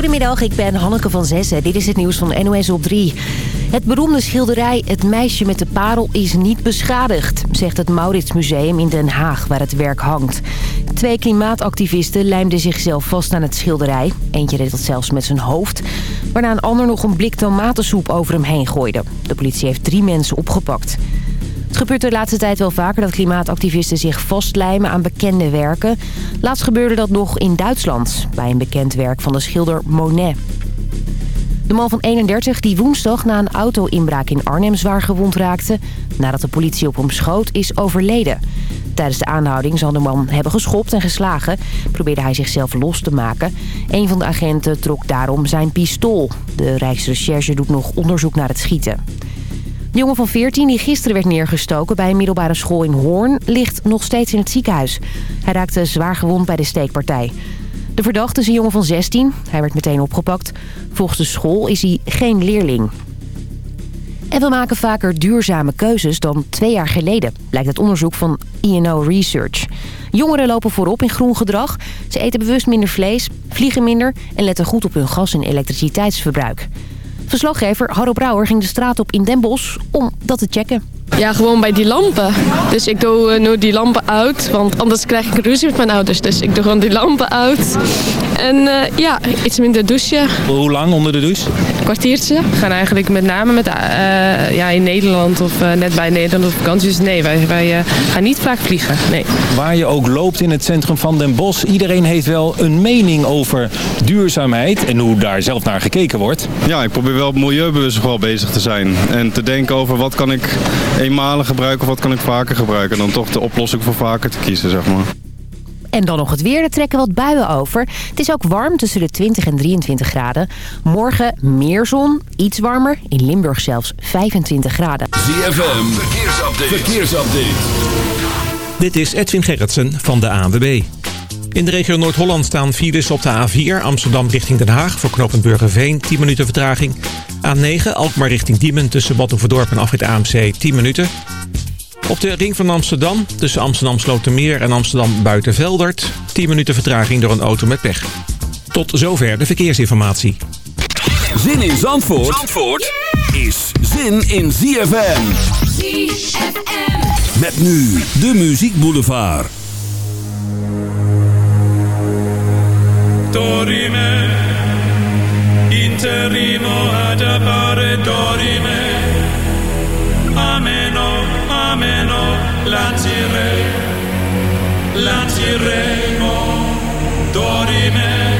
Goedemiddag, ik ben Hanneke van Zessen. Dit is het nieuws van NOS op 3. Het beroemde schilderij Het meisje met de parel is niet beschadigd... zegt het Mauritsmuseum in Den Haag, waar het werk hangt. Twee klimaatactivisten lijmden zichzelf vast aan het schilderij. Eentje deed dat zelfs met zijn hoofd. Waarna een ander nog een blik tomatensoep over hem heen gooide. De politie heeft drie mensen opgepakt. Het gebeurt de laatste tijd wel vaker dat klimaatactivisten zich vastlijmen aan bekende werken. Laatst gebeurde dat nog in Duitsland, bij een bekend werk van de schilder Monet. De man van 31 die woensdag na een auto-inbraak in Arnhem zwaar gewond raakte... nadat de politie op hem schoot, is overleden. Tijdens de aanhouding zal de man hebben geschopt en geslagen. Probeerde hij zichzelf los te maken. Een van de agenten trok daarom zijn pistool. De Rijksrecherche doet nog onderzoek naar het schieten. De jongen van 14 die gisteren werd neergestoken bij een middelbare school in Hoorn... ligt nog steeds in het ziekenhuis. Hij raakte zwaar gewond bij de steekpartij. De verdachte is een jongen van 16. Hij werd meteen opgepakt. Volgens de school is hij geen leerling. En we maken vaker duurzame keuzes dan twee jaar geleden, blijkt uit onderzoek van INO Research. Jongeren lopen voorop in groen gedrag. Ze eten bewust minder vlees, vliegen minder en letten goed op hun gas- en elektriciteitsverbruik. Verslaggever Harro Brouwer ging de straat op in Den Bosch om dat te checken. Ja, gewoon bij die lampen. Dus ik doe uh, nu die lampen uit, want anders krijg ik ruzie met mijn ouders. Dus ik doe gewoon die lampen uit. En uh, ja, iets minder douchen. Hoe lang onder de douche? Een kwartiertje. We gaan eigenlijk met name met, uh, ja, in Nederland of net bij Nederland op vakantie. Dus nee, wij, wij gaan niet vaak vliegen. Nee. Waar je ook loopt in het centrum van Den Bosch. Iedereen heeft wel een mening over duurzaamheid en hoe daar zelf naar gekeken wordt. Ja, ik probeer wel milieubewust vooral bezig te zijn. En te denken over wat kan ik eenmalig gebruiken of wat kan ik vaker gebruiken. En dan toch de oplossing voor vaker te kiezen, zeg maar. En dan nog het weer. Er trekken wat buien over. Het is ook warm tussen de 20 en 23 graden. Morgen meer zon, iets warmer. In Limburg zelfs 25 graden. ZFM, verkeersupdate. verkeersupdate. Dit is Edwin Gerritsen van de ANWB. In de regio Noord-Holland staan files op de A4 Amsterdam richting Den Haag... voor knooppunt Burgerveen, 10 minuten vertraging. A9 Alkmaar richting Diemen tussen Battenverdorp en Afrit AMC 10 minuten. Op de ring van Amsterdam tussen Amsterdam Slotermeer en Amsterdam Buitenveldert... 10 minuten vertraging door een auto met pech. Tot zover de verkeersinformatie. Zin in Zandvoort, Zandvoort is zin in ZFM. ZFM. Met nu de Muziek Boulevard. Dorime, interrimo ad appare dorime, ameno, ameno, lancire, lanciremo, dorime.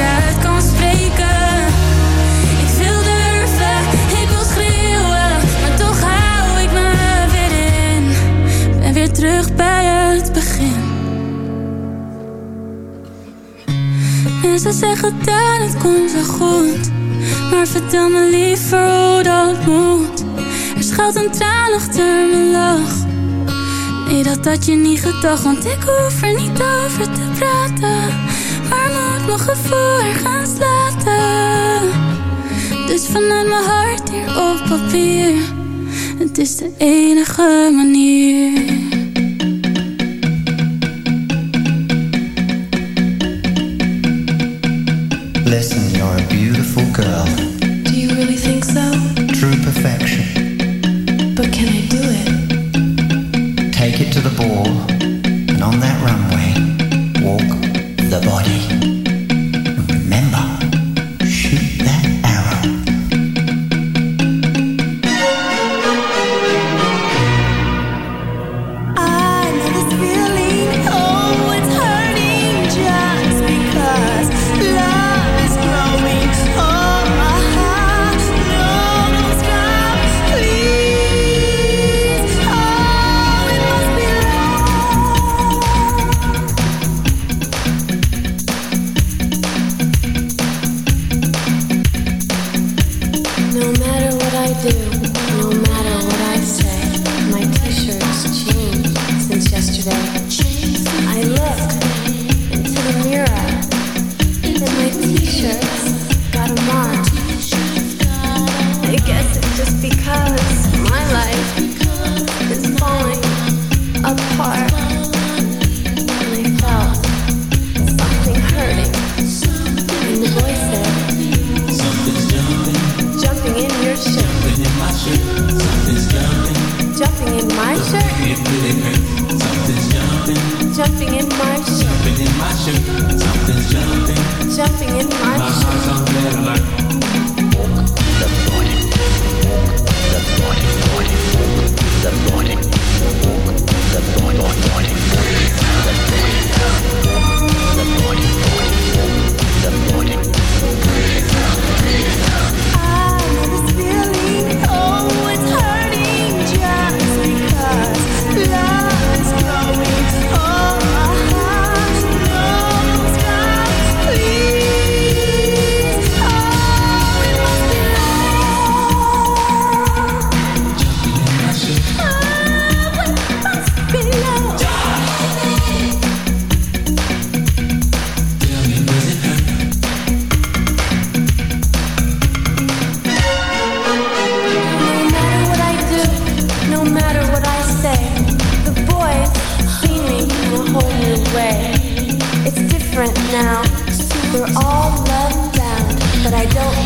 Ik. Ben weer terug bij het begin. Mensen zeggen dat het komt wel goed, maar vertel me liever hoe dat moet. Er schuilt een traan achter mijn lach. Nee, dat had je niet gedacht, want ik hoef er niet over te praten. Gevoel er gaan slaten. Dus vanuit mijn hart hier op papier. Het is de enige manier. Listen, you're a beautiful girl.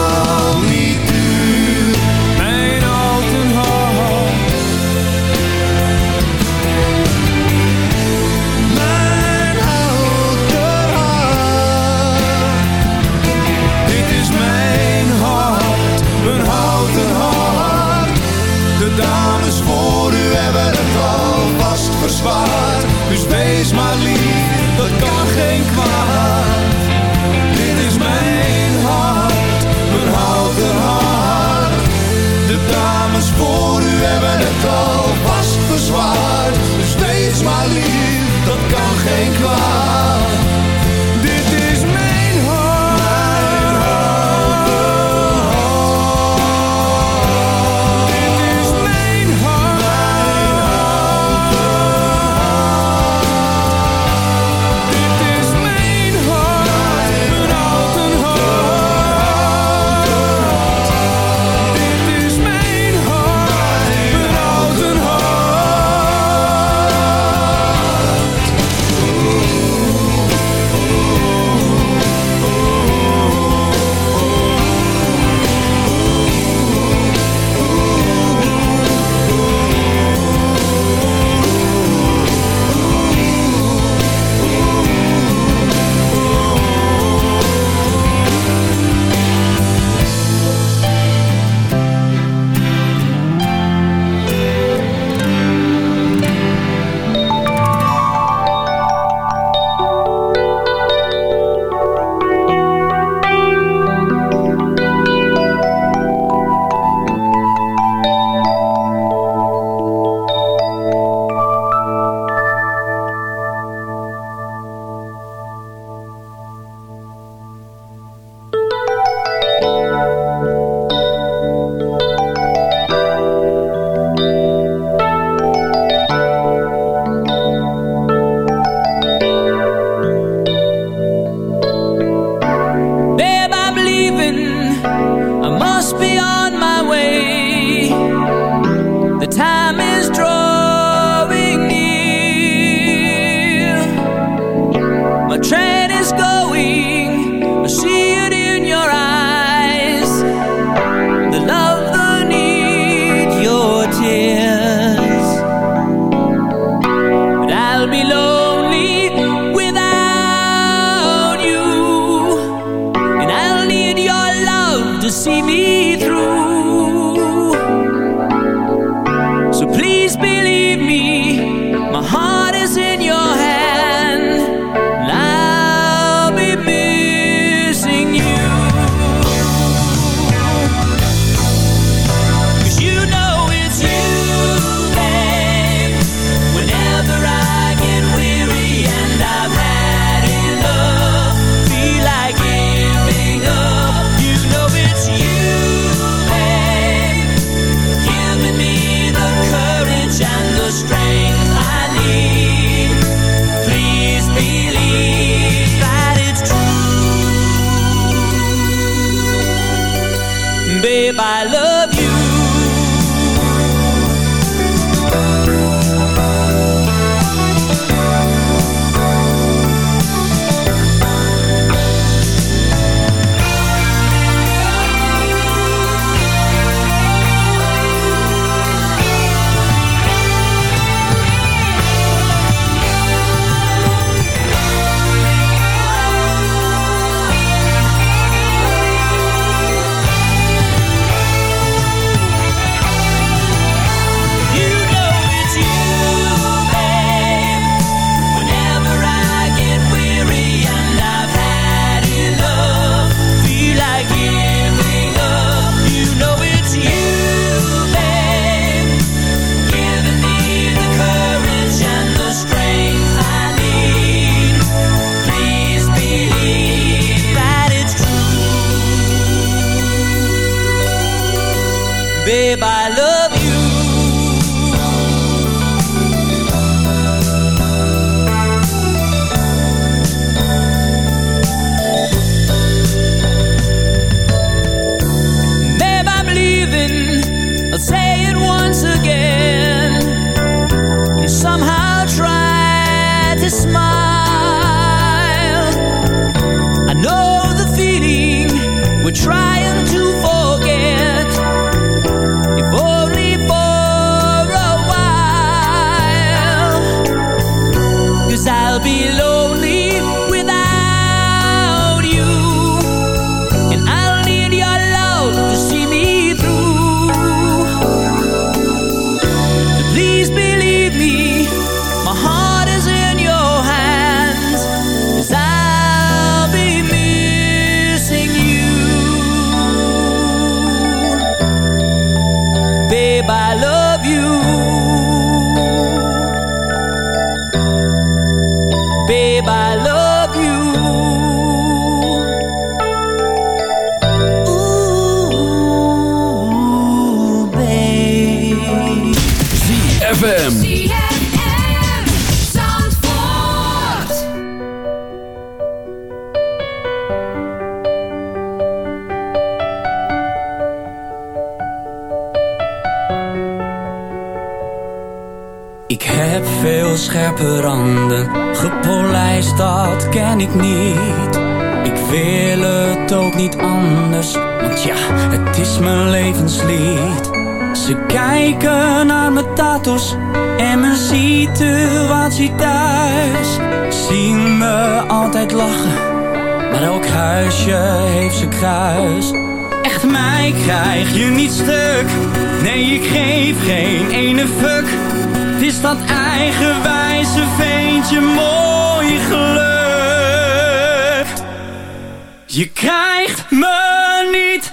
Oh. see me by love. Maar elk huisje heeft zijn kruis. Echt mij krijg je niet stuk, nee ik geef geen ene fuck. Het is dat eigenwijze veentje mooi geluk. Je krijgt me niet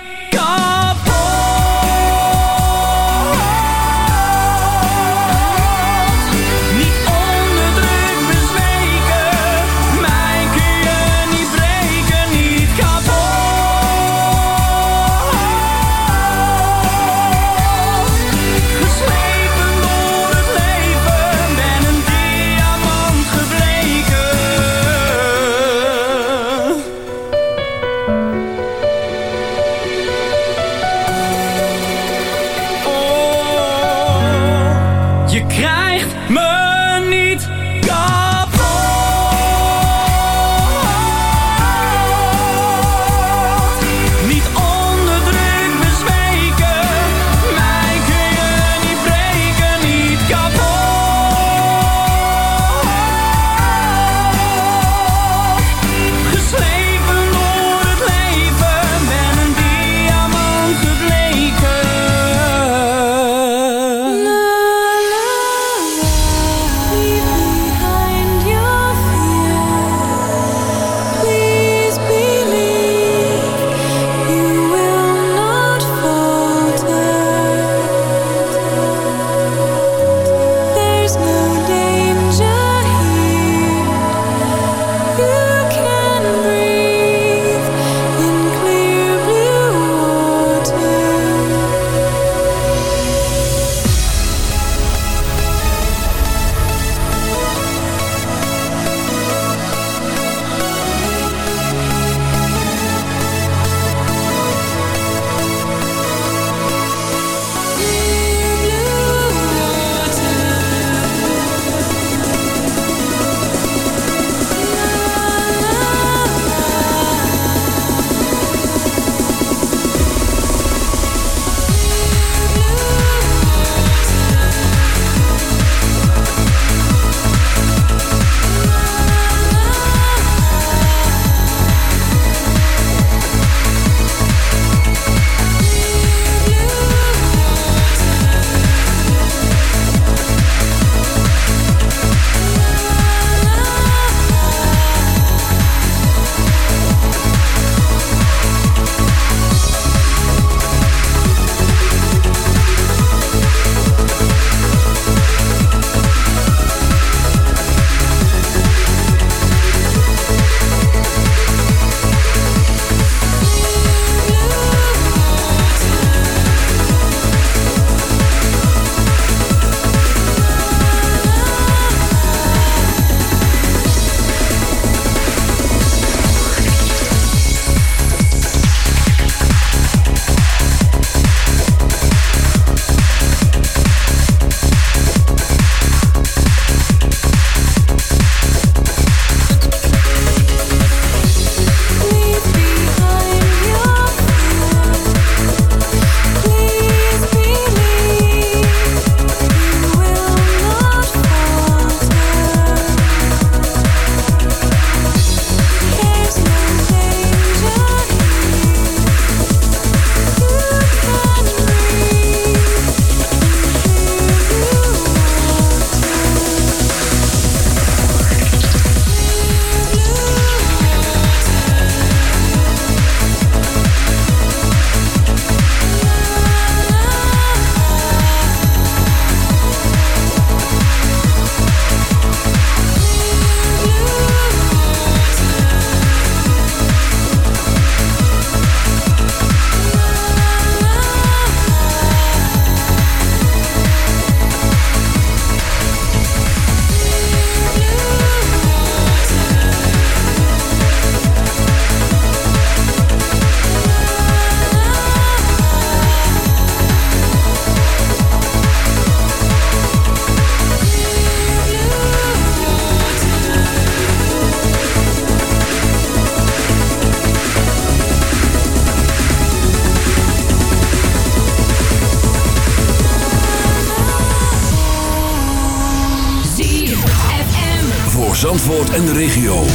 Zandvoort en de regio.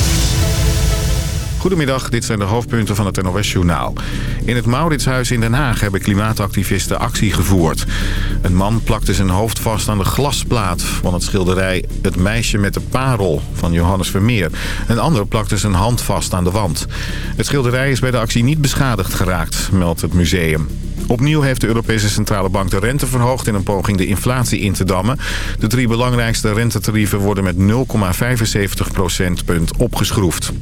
Goedemiddag, dit zijn de hoofdpunten van het NOS-journaal. In het Mauritshuis in Den Haag hebben klimaatactivisten actie gevoerd. Een man plakte zijn hoofd vast aan de glasplaat van het schilderij... Het meisje met de parel van Johannes Vermeer. Een ander plakte zijn hand vast aan de wand. Het schilderij is bij de actie niet beschadigd geraakt, meldt het museum. Opnieuw heeft de Europese Centrale Bank de rente verhoogd... in een poging de inflatie in te dammen. De drie belangrijkste rentetarieven worden met 0,75 procentpunt opgeschroefd.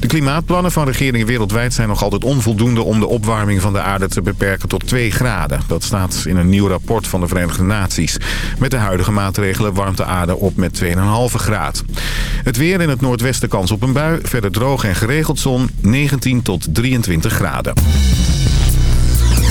De klimaatplannen van regeringen wereldwijd zijn nog altijd onvoldoende... om de opwarming van de aarde te beperken tot 2 graden. Dat staat in een nieuw rapport van de Verenigde Naties. Met de huidige maatregelen warmt de aarde op met 2,5 graad. Het weer in het noordwesten kans op een bui. Verder droog en geregeld zon. 19 tot 23 graden.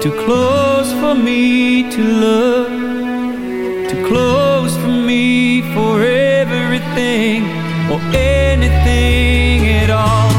Too close for me to love Too close for me for everything Or anything at all.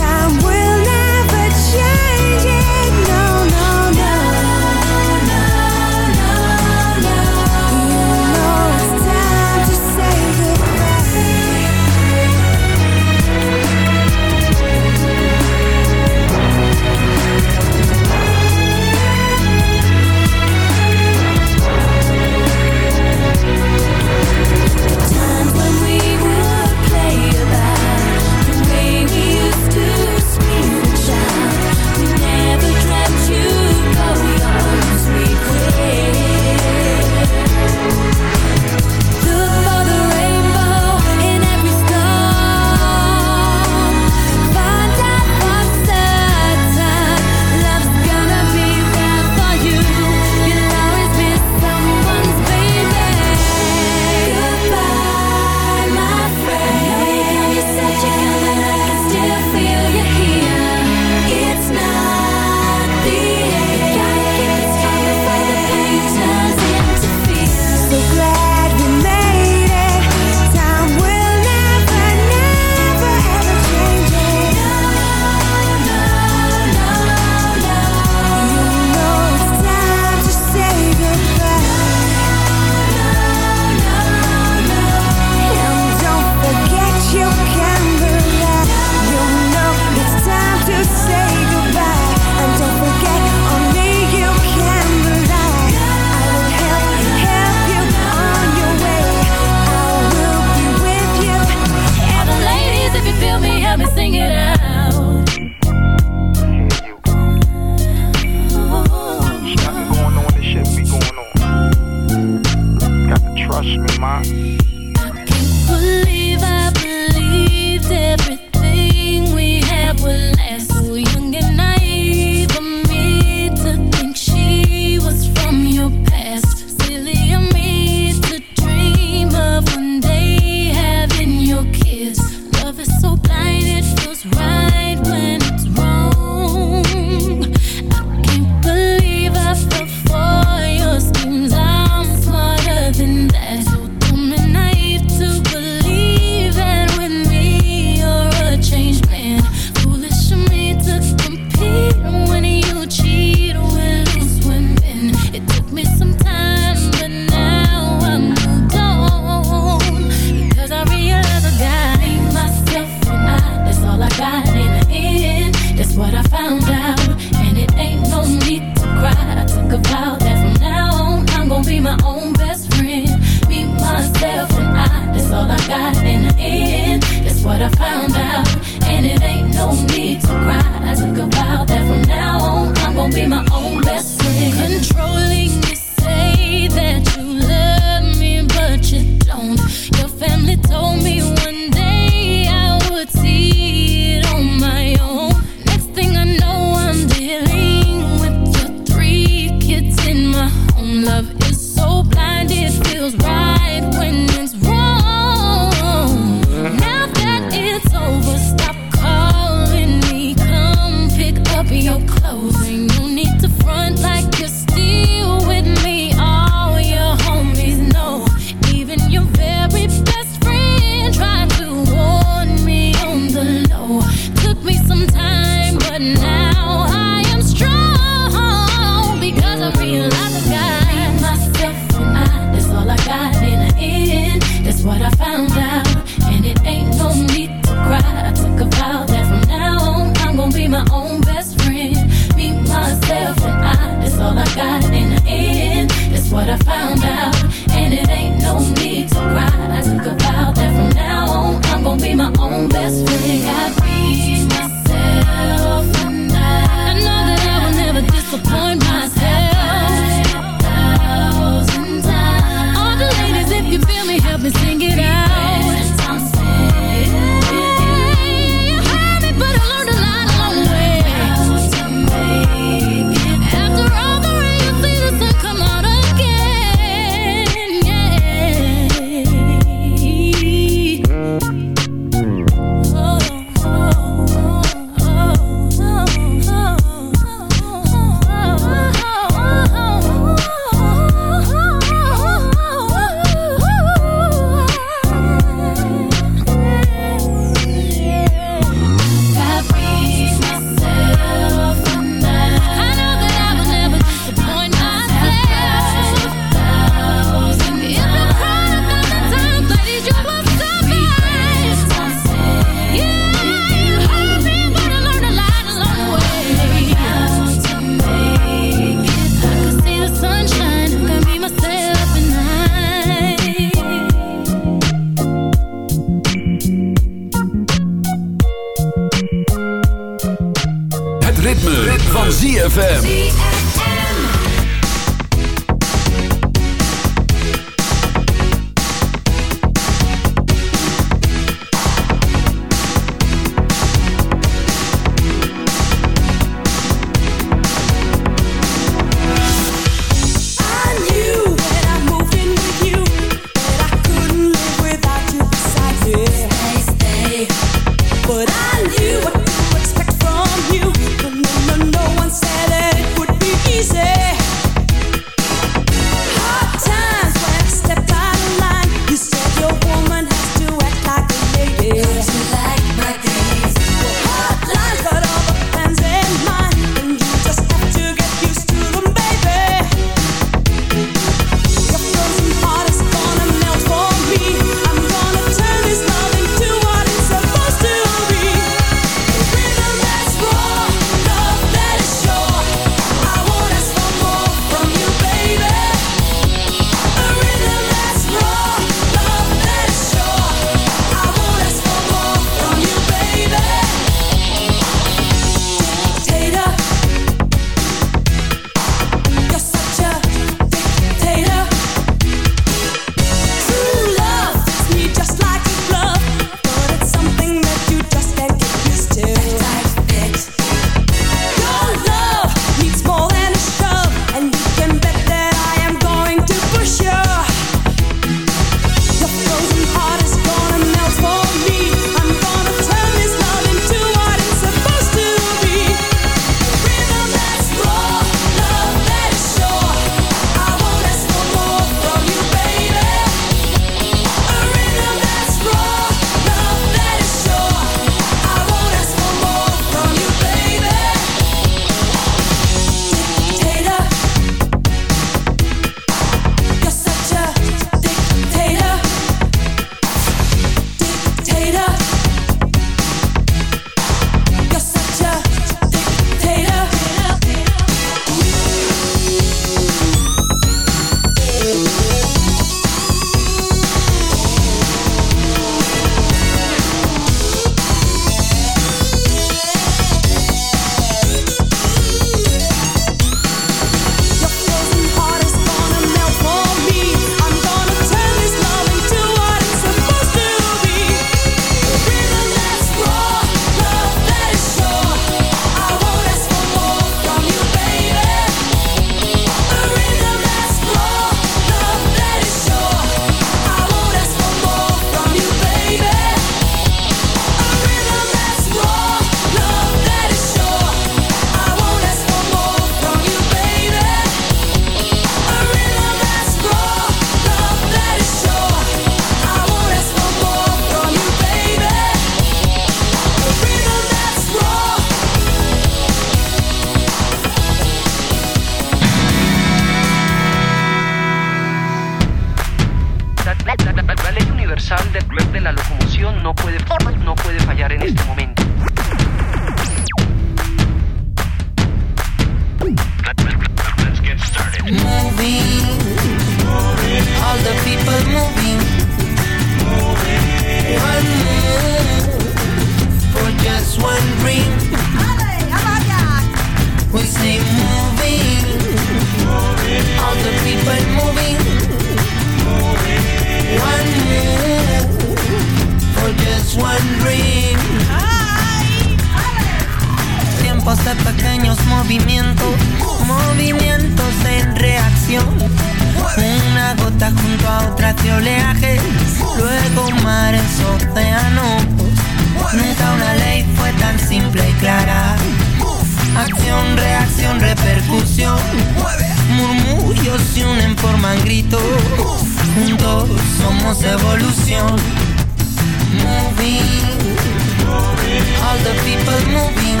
People moving.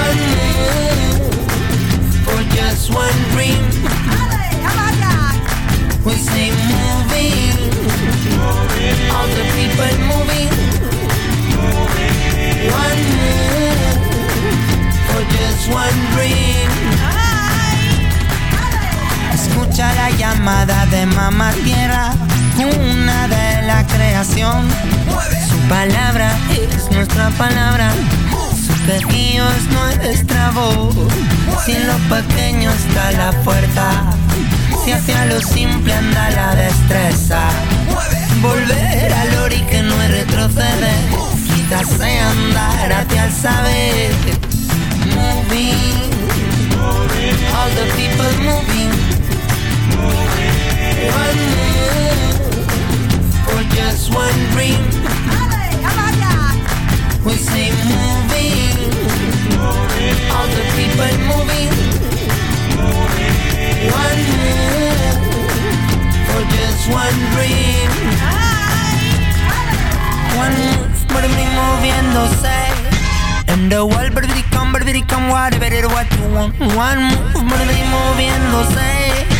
One move for just one dream. We say moving, all the people moving. One move for just one dream. Escucha la llamada de mamá tierra, una de la creación. Su palabra es nuestra palabra. Su pequeño es nuestra voz. Si en lo pequeño está la fuerza, si hacia lo simple anda la destreza. Volver al ori que no es retroceder, quizás sea andar hacia el saber. Moving, all the people moving. For just one dream. We say moving, all the people moving. One move for just one dream. One move, but me moviéndose. And the world, but come, but come, whatever it what you want. One move, but moviéndose.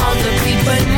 All the people